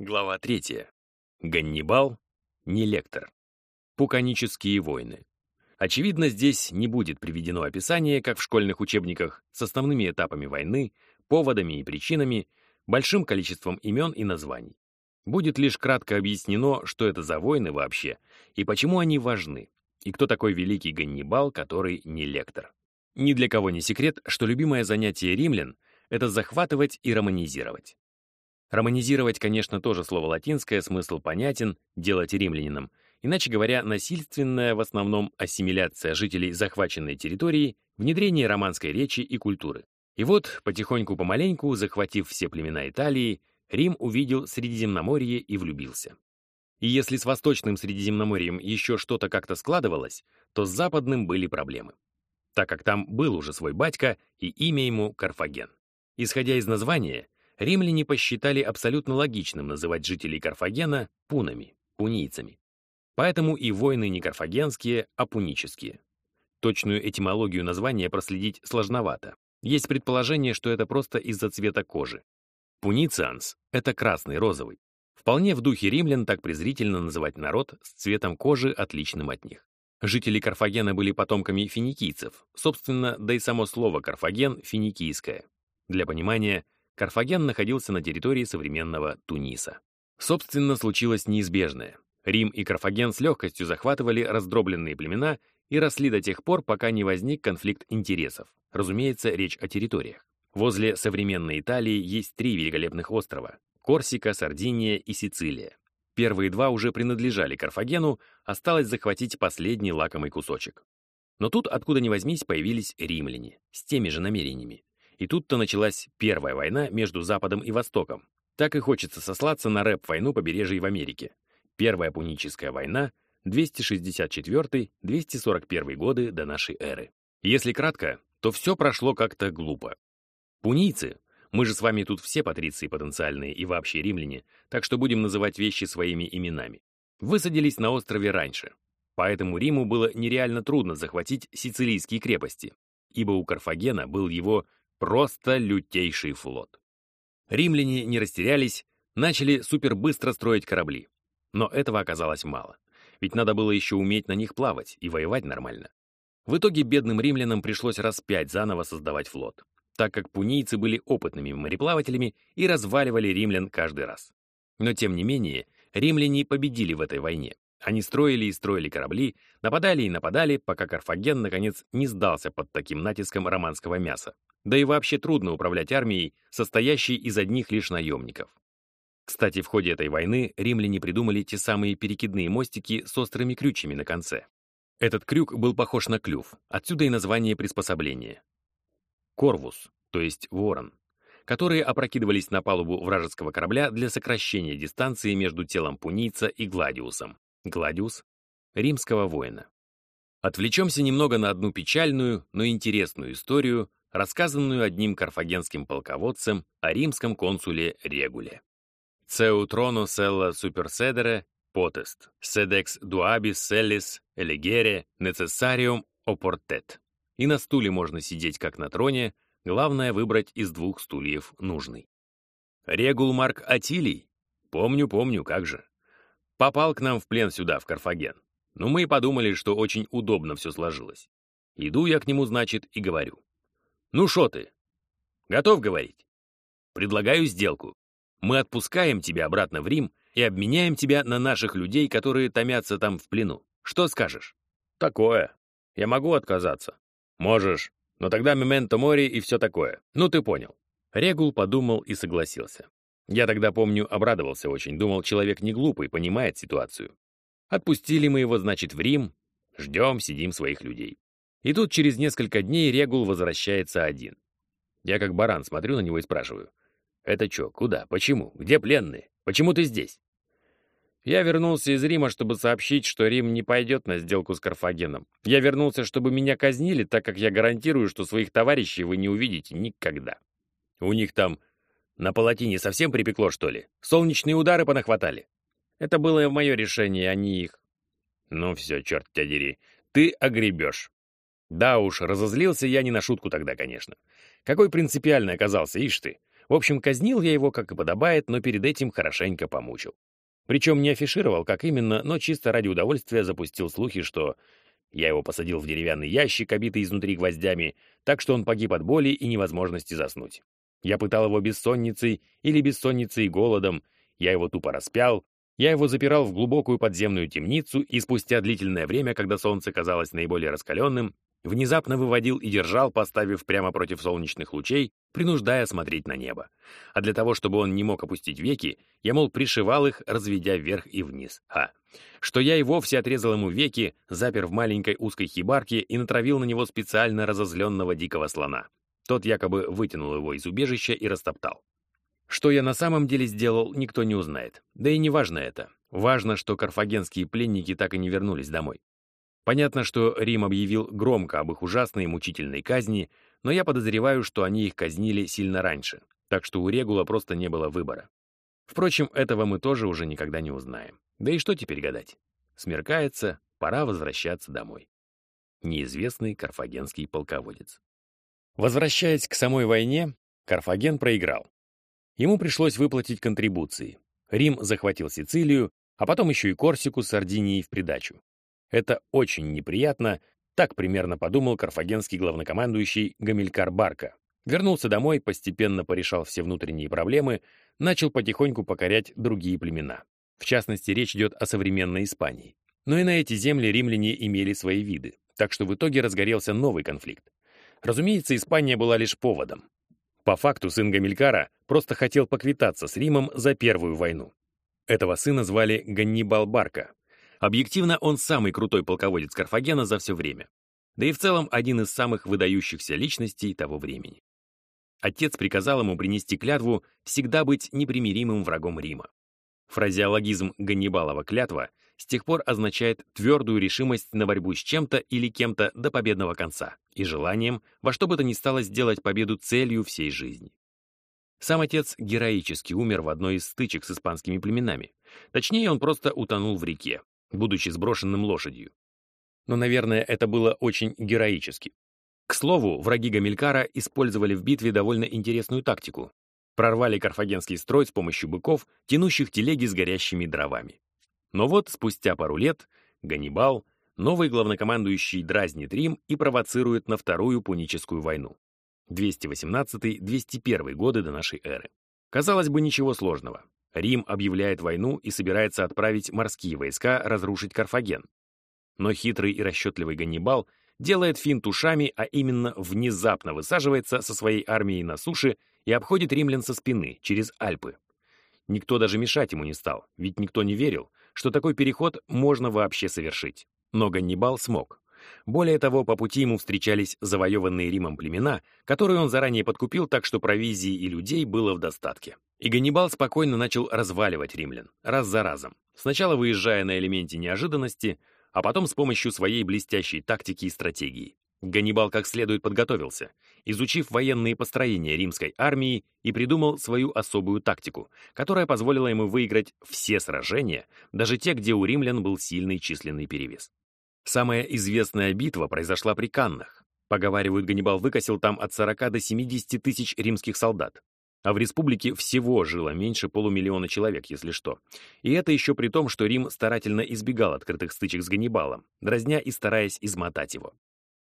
Глава 3. Ганнибал, не лектор. Пуканические войны. Очевидно, здесь не будет приведено описание, как в школьных учебниках, с основными этапами войны, поводами и причинами, большим количеством имен и названий. Будет лишь кратко объяснено, что это за войны вообще, и почему они важны, и кто такой великий Ганнибал, который не лектор. Ни для кого не секрет, что любимое занятие римлян — это захватывать и романизировать. Романизировать, конечно, тоже слово латинское, смысл понятен, делать римлянином. Иначе говоря, насильственная в основном ассимиляция жителей захваченной территории, внедрение романской речи и культуры. И вот, потихоньку-помаленьку, захватив все племена Италии, Рим увидел Средиземноморье и влюбился. И если с Восточным Средиземноморьем еще что-то как-то складывалось, то с Западным были проблемы. Так как там был уже свой батька, и имя ему Карфаген. Исходя из названия, римляне посчитали абсолютно логичным называть жителей Карфагена пунами, пунийцами. Поэтому и войны не карфагенские, а пунические. Точную этимологию названия проследить сложновато. Есть предположение, что это просто из-за цвета кожи. Пуницианс — это красный, розовый. Вполне в духе римлян так презрительно называть народ с цветом кожи, отличным от них. Жители Карфагена были потомками финикийцев. Собственно, да и само слово «Карфаген» — финикийское. Для понимания, Карфаген находился на территории современного Туниса. Собственно, случилось неизбежное. Рим и Карфаген с легкостью захватывали раздробленные племена и росли до тех пор, пока не возник конфликт интересов. Разумеется, речь о территориях. Возле современной Италии есть три великолепных острова — Корсика, Сардиния и Сицилия. Первые два уже принадлежали Карфагену, осталось захватить последний лакомый кусочек. Но тут, откуда ни возьмись, появились римляне, с теми же намерениями. И тут-то началась Первая война между Западом и Востоком. Так и хочется сослаться на рэп-войну побережья в Америке. Первая Пуническая война, 264-241 годы до нашей эры. Если кратко, то все прошло как-то глупо. Пунийцы, мы же с вами тут все патриции потенциальные и вообще римляне, так что будем называть вещи своими именами, высадились на острове раньше. Поэтому Риму было нереально трудно захватить сицилийские крепости, ибо у Карфагена был его Просто лютейший флот. Римляне не растерялись, начали супербыстро строить корабли. Но этого оказалось мало. Ведь надо было еще уметь на них плавать и воевать нормально. В итоге бедным римлянам пришлось раз пять заново создавать флот, так как пунийцы были опытными мореплавателями и разваливали римлян каждый раз. Но тем не менее, римляне победили в этой войне. Они строили и строили корабли, нападали и нападали, пока Карфаген, наконец, не сдался под таким натиском романского мяса. Да и вообще трудно управлять армией, состоящей из одних лишь наемников. Кстати, в ходе этой войны римляне придумали те самые перекидные мостики с острыми крючьями на конце. Этот крюк был похож на клюв, отсюда и название приспособления. Корвус, то есть ворон, которые опрокидывались на палубу вражеского корабля для сокращения дистанции между телом пунийца и гладиусом. Гладиус — римского воина. Отвлечемся немного на одну печальную, но интересную историю, рассказанную одним карфагенским полководцем о римском консуле Регуле. «Цеу трону селла суперседере потест, седекс дуабис селлис элегере necessarium опортет». И на стуле можно сидеть как на троне, главное выбрать из двух стульев нужный. Регул Марк Атилий? Помню, помню, как же. Попал к нам в плен сюда, в Карфаген. Но мы и подумали, что очень удобно все сложилось. Иду я к нему, значит, и говорю. Ну что ты? Готов говорить? Предлагаю сделку. Мы отпускаем тебя обратно в Рим и обменяем тебя на наших людей, которые томятся там в плену. Что скажешь? Такое. Я могу отказаться. Можешь. Но тогда мементо мори и все такое. Ну ты понял. Регул подумал и согласился. Я тогда, помню, обрадовался очень. Думал, человек не глупый, понимает ситуацию. Отпустили мы его, значит, в Рим. Ждем, сидим своих людей. И тут через несколько дней Регул возвращается один. Я как баран смотрю на него и спрашиваю. «Это что? Куда? Почему? Где пленные? Почему ты здесь?» Я вернулся из Рима, чтобы сообщить, что Рим не пойдет на сделку с Карфагеном. Я вернулся, чтобы меня казнили, так как я гарантирую, что своих товарищей вы не увидите никогда. У них там на палатине совсем припекло, что ли? Солнечные удары понахватали. Это было мое решение, а не их. Ну все, черт тебя дери. Ты огребешь. Да уж, разозлился я не на шутку тогда, конечно. Какой принципиальный оказался, ишь ты. В общем, казнил я его, как и подобает, но перед этим хорошенько помучил. Причем не афишировал, как именно, но чисто ради удовольствия запустил слухи, что я его посадил в деревянный ящик, обитый изнутри гвоздями, так что он погиб от боли и невозможности заснуть. Я пытал его бессонницей или бессонницей и голодом, я его тупо распял, я его запирал в глубокую подземную темницу и спустя длительное время, когда солнце казалось наиболее раскаленным, внезапно выводил и держал, поставив прямо против солнечных лучей, принуждая смотреть на небо. А для того, чтобы он не мог опустить веки, я, мол, пришивал их, разведя вверх и вниз. А что я и вовсе отрезал ему веки, запер в маленькой узкой хибарке и натравил на него специально разозленного дикого слона. Тот якобы вытянул его из убежища и растоптал. Что я на самом деле сделал, никто не узнает. Да и не важно это. Важно, что карфагенские пленники так и не вернулись домой. Понятно, что Рим объявил громко об их ужасной мучительной казни, но я подозреваю, что они их казнили сильно раньше, так что у Регула просто не было выбора. Впрочем, этого мы тоже уже никогда не узнаем. Да и что теперь гадать? Смеркается, пора возвращаться домой. Неизвестный карфагенский полководец. Возвращаясь к самой войне, Карфаген проиграл. Ему пришлось выплатить контрибуции. Рим захватил Сицилию, а потом еще и Корсику с Сардинией в придачу. Это очень неприятно, так примерно подумал карфагенский главнокомандующий Гамилькар Барка. Вернулся домой, постепенно порешал все внутренние проблемы, начал потихоньку покорять другие племена. В частности, речь идет о современной Испании. Но и на эти земли римляне имели свои виды, так что в итоге разгорелся новый конфликт. Разумеется, Испания была лишь поводом. По факту сын Гамилькара просто хотел поквитаться с Римом за Первую войну. Этого сына звали Ганнибал Барка. Объективно, он самый крутой полководец Карфагена за все время. Да и в целом один из самых выдающихся личностей того времени. Отец приказал ему принести клятву всегда быть непримиримым врагом Рима. Фразеологизм Ганнибалова клятва с тех пор означает твердую решимость на борьбу с чем-то или кем-то до победного конца и желанием во что бы то ни стало сделать победу целью всей жизни. Сам отец героически умер в одной из стычек с испанскими племенами. Точнее, он просто утонул в реке, будучи сброшенным лошадью. Но, наверное, это было очень героически. К слову, враги Гамилькара использовали в битве довольно интересную тактику. Прорвали карфагенский строй с помощью быков, тянущих телеги с горящими дровами. Но вот спустя пару лет Ганнибал, новый главнокомандующий, дразнит Рим и провоцирует на Вторую Пуническую войну. 218-201 годы до нашей эры. Казалось бы, ничего сложного. Рим объявляет войну и собирается отправить морские войска разрушить Карфаген. Но хитрый и расчетливый Ганнибал делает финт ушами, а именно внезапно высаживается со своей армией на суше и обходит римлян со спины, через Альпы. Никто даже мешать ему не стал, ведь никто не верил, что такой переход можно вообще совершить. Но Ганнибал смог. Более того, по пути ему встречались завоеванные Римом племена, которые он заранее подкупил так, что провизии и людей было в достатке. И Ганнибал спокойно начал разваливать римлян, раз за разом. Сначала выезжая на элементе неожиданности, а потом с помощью своей блестящей тактики и стратегии. Ганнибал как следует подготовился, изучив военные построения римской армии и придумал свою особую тактику, которая позволила ему выиграть все сражения, даже те, где у римлян был сильный численный перевес. Самая известная битва произошла при Каннах. Поговаривают, Ганнибал выкосил там от 40 до 70 тысяч римских солдат. А в республике всего жило меньше полумиллиона человек, если что. И это еще при том, что Рим старательно избегал открытых стычек с Ганнибалом, дразня и стараясь измотать его.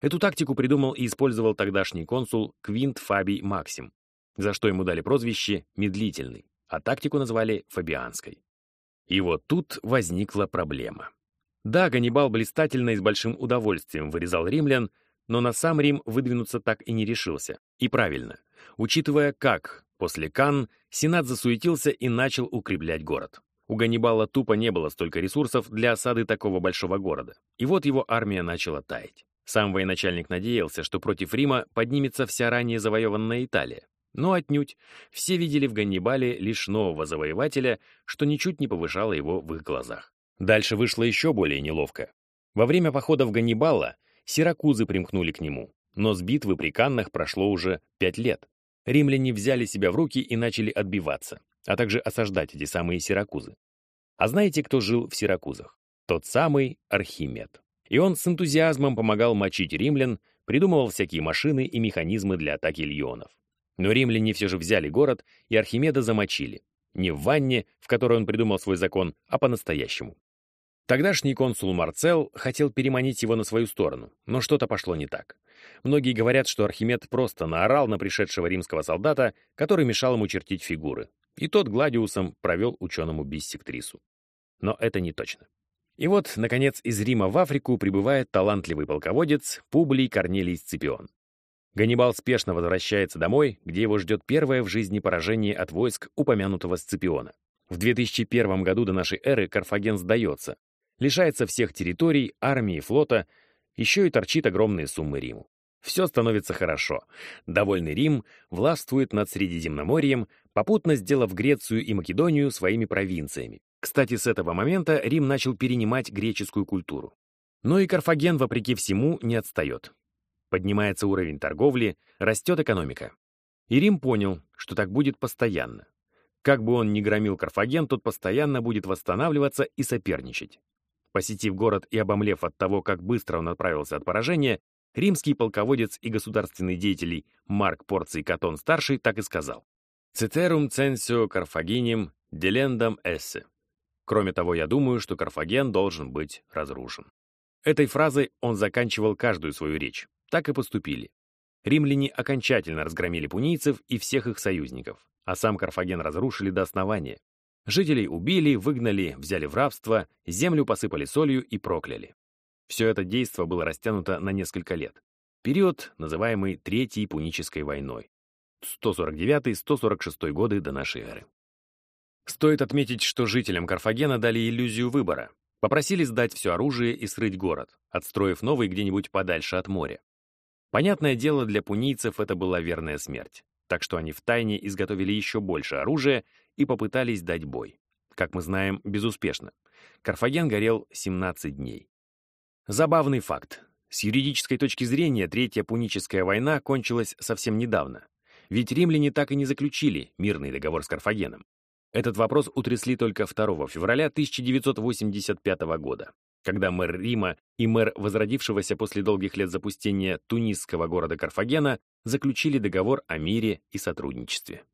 Эту тактику придумал и использовал тогдашний консул Квинт Фабий Максим, за что ему дали прозвище «Медлительный», а тактику назвали «Фабианской». И вот тут возникла проблема. Да, Ганнибал блистательно и с большим удовольствием вырезал римлян, но на сам Рим выдвинуться так и не решился. И правильно, учитывая, как после Кан Сенат засуетился и начал укреплять город. У Ганнибала тупо не было столько ресурсов для осады такого большого города. И вот его армия начала таять. Сам военачальник надеялся, что против Рима поднимется вся ранее завоеванная Италия. Но отнюдь. Все видели в Ганнибале лишь нового завоевателя, что ничуть не повышало его в их глазах. Дальше вышло еще более неловко. Во время похода в Ганнибала сиракузы примкнули к нему, но с битвы при Каннах прошло уже пять лет. Римляне взяли себя в руки и начали отбиваться, а также осаждать эти самые сиракузы. А знаете, кто жил в Сиракузах? Тот самый Архимед и он с энтузиазмом помогал мочить римлян, придумывал всякие машины и механизмы для атаки легионов. Но римляне все же взяли город, и Архимеда замочили. Не в ванне, в которой он придумал свой закон, а по-настоящему. Тогдашний консул Марцел хотел переманить его на свою сторону, но что-то пошло не так. Многие говорят, что Архимед просто наорал на пришедшего римского солдата, который мешал ему чертить фигуры, и тот гладиусом провел ученому биссектрису. Но это не точно. И вот, наконец, из Рима в Африку прибывает талантливый полководец Публий Корнелий Сципион. Ганнибал спешно возвращается домой, где его ждет первое в жизни поражение от войск упомянутого Сципиона. В 2001 году до нашей эры Карфаген сдается, лишается всех территорий, армии, флота, еще и торчит огромные суммы Риму. Все становится хорошо. Довольный Рим властвует над Средиземноморьем, попутно сделав Грецию и Македонию своими провинциями. Кстати, с этого момента Рим начал перенимать греческую культуру. Но и Карфаген, вопреки всему, не отстает. Поднимается уровень торговли, растет экономика. И Рим понял, что так будет постоянно. Как бы он ни громил Карфаген, тот постоянно будет восстанавливаться и соперничать. Посетив город и обомлев от того, как быстро он отправился от поражения, римский полководец и государственный деятель Марк Порций Катон-старший так и сказал. «Цетерум ценсио Карфагинем делендам эссе». Кроме того, я думаю, что Карфаген должен быть разрушен. Этой фразой он заканчивал каждую свою речь. Так и поступили. Римляне окончательно разгромили пунийцев и всех их союзников, а сам Карфаген разрушили до основания. Жителей убили, выгнали, взяли в рабство, землю посыпали солью и прокляли. Все это действо было растянуто на несколько лет. Период, называемый Третьей Пунической войной. 149-146 годы до нашей эры. Стоит отметить, что жителям Карфагена дали иллюзию выбора. Попросили сдать все оружие и срыть город, отстроив новый где-нибудь подальше от моря. Понятное дело, для пунийцев это была верная смерть, так что они втайне изготовили еще больше оружия и попытались дать бой. Как мы знаем, безуспешно. Карфаген горел 17 дней. Забавный факт. С юридической точки зрения Третья Пуническая война кончилась совсем недавно. Ведь римляне так и не заключили мирный договор с Карфагеном. Этот вопрос утрясли только 2 февраля 1985 года, когда мэр Рима и мэр возродившегося после долгих лет запустения тунисского города Карфагена заключили договор о мире и сотрудничестве.